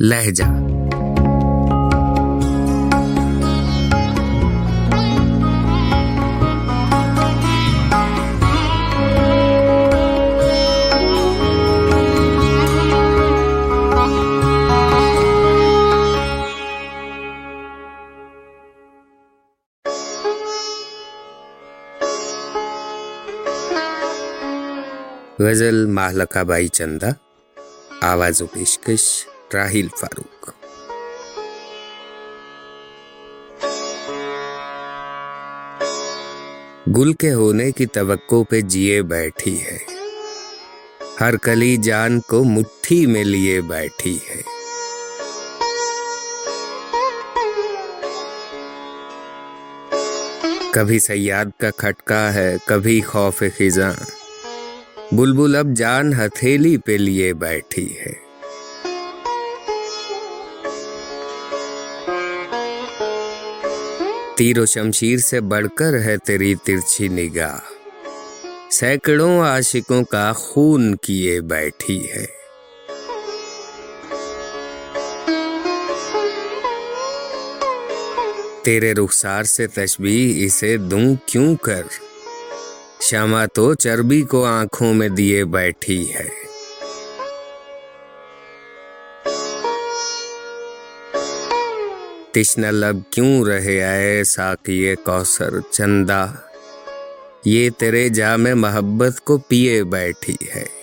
لہجہ۔ غزل ماہلکہ بائی چندہ آواز و پیشکش۔ راہیل فاروق۔ گل کے ہونے کی توقع پہ جیے بیٹھی ہے۔ ہر کلی جان کو مٹھی میں لیے بیٹھی ہے۔ کبھی سیاد کا کھٹکا ہے، کبھی خوف خزاں۔ بلبل اب جان ہتھیلی پہ لیے بیٹھی ہے۔ تیر و شمشیر سے بڑھ کر ہے تیری ترچھی نگاہ۔ سینکڑوں عاشقوں کا خون کیے بیٹھی ہے۔ تیرے رخسار سے تشبیح اسے دوں کیوں کر؟ شمع تو چربی کو آنکھوں میں دیے بیٹھی ہے۔ تشن لب کیوں رہے آئے ساکیے کوثر چندہ؟ یہ تیرے جام محبت کو پیے بیٹھی ہے۔